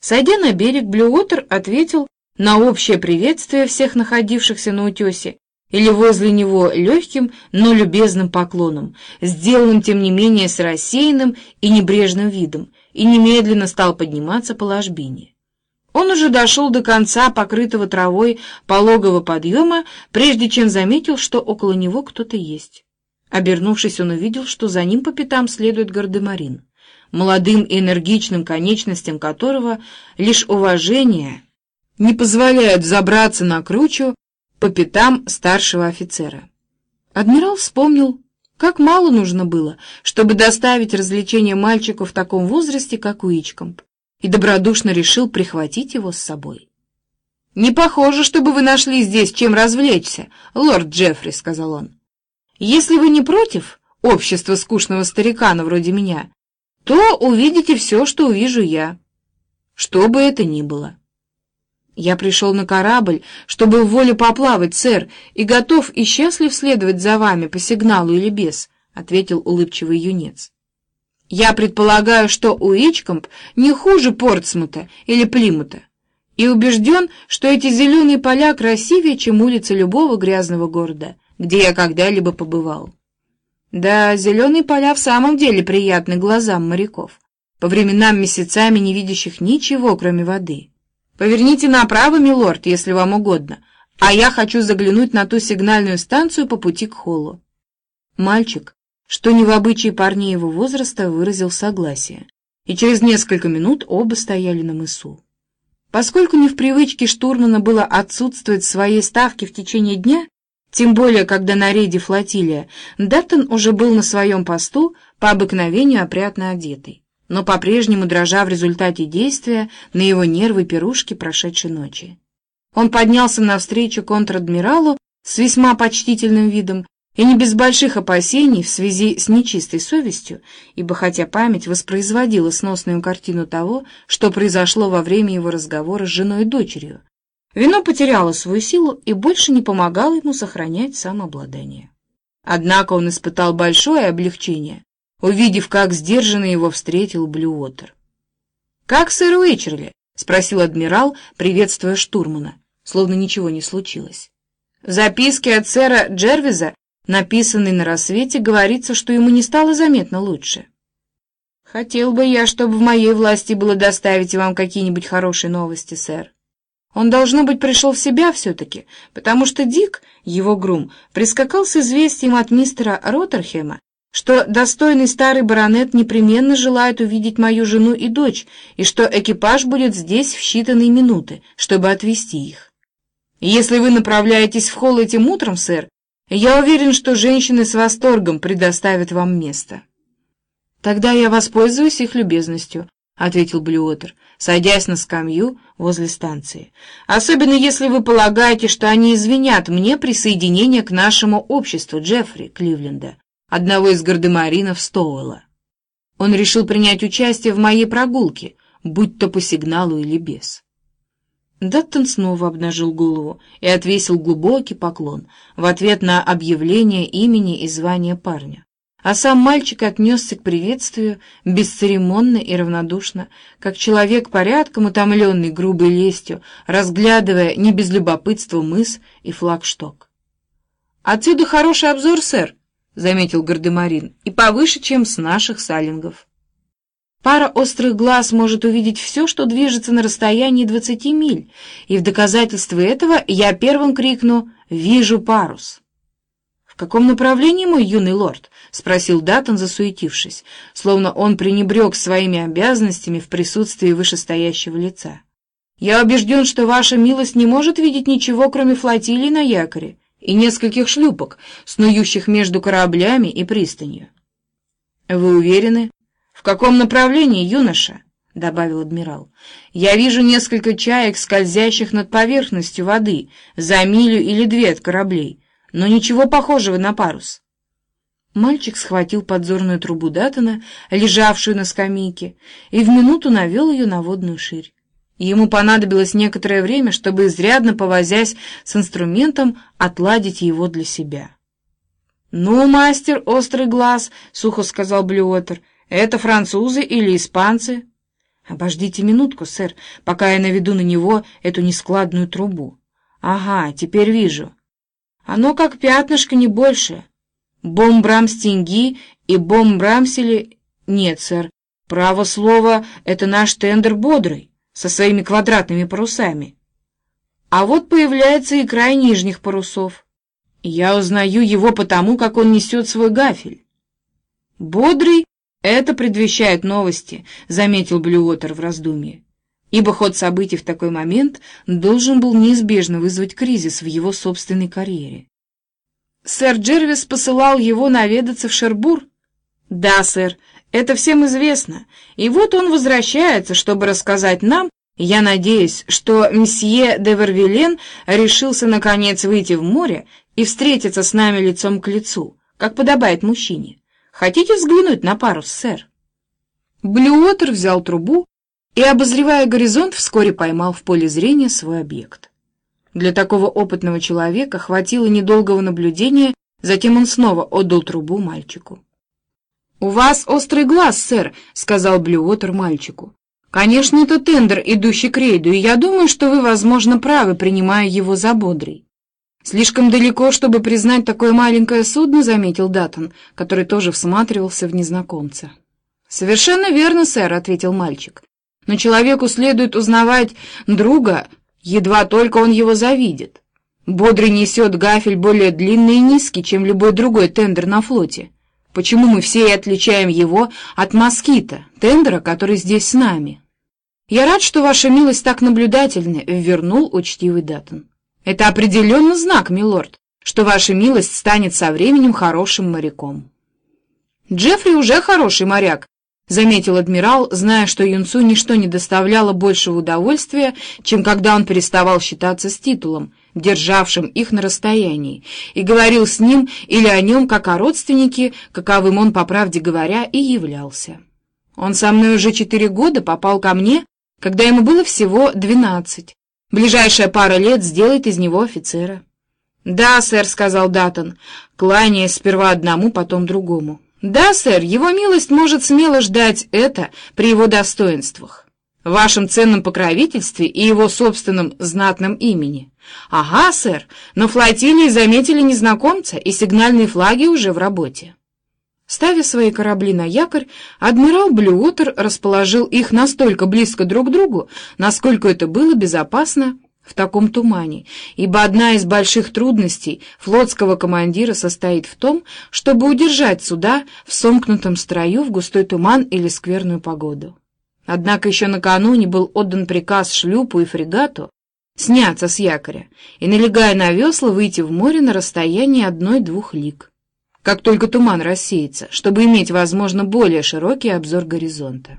Сойдя на берег, Блюотер ответил на общее приветствие всех находившихся на утесе или возле него легким, но любезным поклоном, сделанным, тем не менее, с рассеянным и небрежным видом, и немедленно стал подниматься по ложбине. Он уже дошел до конца покрытого травой пологого подъема, прежде чем заметил, что около него кто-то есть. Обернувшись, он увидел, что за ним по пятам следует гардемарин, молодым и энергичным конечностям которого лишь уважение не позволяют забраться на кручу по пятам старшего офицера. Адмирал вспомнил, как мало нужно было, чтобы доставить развлечение мальчику в таком возрасте, как Уичкомп, и добродушно решил прихватить его с собой. «Не похоже, чтобы вы нашли здесь чем развлечься, лорд Джеффри», — сказал он. «Если вы не против общества скучного старикана вроде меня, то увидите все, что увижу я, что бы это ни было». «Я пришел на корабль, чтобы в воле поплавать, сэр, и готов и счастлив следовать за вами по сигналу или без», — ответил улыбчивый юнец. «Я предполагаю, что Уичкомп не хуже Портсмута или Плимута, и убежден, что эти зеленые поля красивее, чем улицы любого грязного города, где я когда-либо побывал». Да, зеленые поля в самом деле приятны глазам моряков, по временам месяцами не видящих ничего, кроме воды. Поверните направо, милорд, если вам угодно, а я хочу заглянуть на ту сигнальную станцию по пути к холлу. Мальчик, что не в обычае парней его возраста, выразил согласие, и через несколько минут оба стояли на мысу. Поскольку не в привычке штурмана было отсутствовать в своей ставке в течение дня, тем более, когда на рейде флотилия, Даттон уже был на своем посту, по обыкновению опрятно одетый но по-прежнему дрожа в результате действия на его нервы пирушки прошедшей ночи. Он поднялся навстречу контр-адмиралу с весьма почтительным видом и не без больших опасений в связи с нечистой совестью, ибо хотя память воспроизводила сносную картину того, что произошло во время его разговора с женой и дочерью, вино потеряло свою силу и больше не помогало ему сохранять самообладание. Однако он испытал большое облегчение, увидев, как сдержанно его встретил Блюотер. «Как сэр Уичерли?» — спросил адмирал, приветствуя штурмана, словно ничего не случилось. В записке от сэра Джервиза, написанной на рассвете, говорится, что ему не стало заметно лучше. «Хотел бы я, чтобы в моей власти было доставить вам какие-нибудь хорошие новости, сэр. Он, должно быть, пришел в себя все-таки, потому что Дик, его грум, прискакал с известием от мистера Роттерхема, что достойный старый баронет непременно желает увидеть мою жену и дочь, и что экипаж будет здесь в считанные минуты, чтобы отвезти их. Если вы направляетесь в холл этим утром, сэр, я уверен, что женщины с восторгом предоставят вам место. Тогда я воспользуюсь их любезностью, — ответил Блюотер, садясь на скамью возле станции. «Особенно если вы полагаете, что они извинят мне присоединение к нашему обществу Джеффри Кливленда одного из гардемаринов Стоуэлла. Он решил принять участие в моей прогулке, будь то по сигналу или без. Даттон снова обнажил голову и отвесил глубокий поклон в ответ на объявление имени и звания парня. А сам мальчик отнесся к приветствию бесцеремонно и равнодушно, как человек порядком утомленный грубой лестью, разглядывая не без любопытства мыс и флагшток. «Отсюда хороший обзор, сэр», заметил Гардемарин, — «и повыше, чем с наших салингов». Пара острых глаз может увидеть все, что движется на расстоянии двадцати миль, и в доказательство этого я первым крикну «Вижу парус!» «В каком направлении, мой юный лорд?» — спросил Даттон, засуетившись, словно он пренебрег своими обязанностями в присутствии вышестоящего лица. «Я убежден, что ваша милость не может видеть ничего, кроме флотилии на якоре, и нескольких шлюпок, снующих между кораблями и пристанью. «Вы уверены? В каком направлении, юноша?» — добавил адмирал. «Я вижу несколько чаек, скользящих над поверхностью воды, за милю или две от кораблей, но ничего похожего на парус». Мальчик схватил подзорную трубу Датона, лежавшую на скамейке, и в минуту навел ее на водную ширь. Ему понадобилось некоторое время, чтобы, изрядно повозясь с инструментом, отладить его для себя. «Ну, мастер, острый глаз», — сухо сказал Блюотер, — «это французы или испанцы?» «Обождите минутку, сэр, пока я наведу на него эту нескладную трубу. Ага, теперь вижу. Оно как пятнышко, не больше. Бомбрамстинги и бомбрамсели... Нет, сэр, право слово, это наш тендер бодрый, со своими квадратными парусами. А вот появляется и край нижних парусов. Я узнаю его потому, как он несет свой гафель. Бодрый — это предвещает новости, заметил Блюотер в раздумье. Ибо ход событий в такой момент должен был неизбежно вызвать кризис в его собственной карьере. Сэр Джервис посылал его наведаться в Шербур? Да, сэр, это всем известно. И вот он возвращается, чтобы рассказать нам, я надеюсь, что мсье де Вервилен решился наконец выйти в море и встретиться с нами лицом к лицу, как подобает мужчине. Хотите взглянуть на парус, сэр? Блюотер взял трубу и, обозревая горизонт, вскоре поймал в поле зрения свой объект. Для такого опытного человека хватило недолгого наблюдения, затем он снова отдал трубу мальчику. «У вас острый глаз, сэр», — сказал Блюотер мальчику. «Конечно, это тендер, идущий к рейду, и я думаю, что вы, возможно, правы, принимая его за бодрый». «Слишком далеко, чтобы признать такое маленькое судно», — заметил Даттон, который тоже всматривался в незнакомца. «Совершенно верно, сэр», — ответил мальчик. «Но человеку следует узнавать друга, едва только он его завидит. Бодрый несет гафель более длинный и низкий, чем любой другой тендер на флоте. Почему мы все и отличаем его от москита, тендера, который здесь с нами? Я рад, что ваша милость так наблюдательна, — вернул учтивый Даттон. Это определенно знак, милорд, что ваша милость станет со временем хорошим моряком. Джеффри уже хороший моряк, — заметил адмирал, зная, что юнцу ничто не доставляло большего удовольствия, чем когда он переставал считаться с титулом, державшим их на расстоянии, и говорил с ним или о нем как о родственнике, каковым он, по правде говоря, и являлся. Он со мной уже четыре года попал ко мне, когда ему было всего двенадцать. Ближайшая пара лет сделает из него офицера. «Да, сэр», — сказал Даттон, кланяясь сперва одному, потом другому. «Да, сэр, его милость может смело ждать это при его достоинствах, вашем ценном покровительстве и его собственном знатном имени». «Ага, сэр, но флотилии заметили незнакомца, и сигнальные флаги уже в работе». Ставя свои корабли на якорь, адмирал Блюотер расположил их настолько близко друг к другу, насколько это было безопасно в таком тумане, ибо одна из больших трудностей флотского командира состоит в том, чтобы удержать суда в сомкнутом строю в густой туман или скверную погоду. Однако еще накануне был отдан приказ шлюпу и фрегату сняться с якоря и, налегая на весла, выйти в море на расстоянии одной-двух лиг, как только туман рассеется, чтобы иметь, возможно, более широкий обзор горизонта.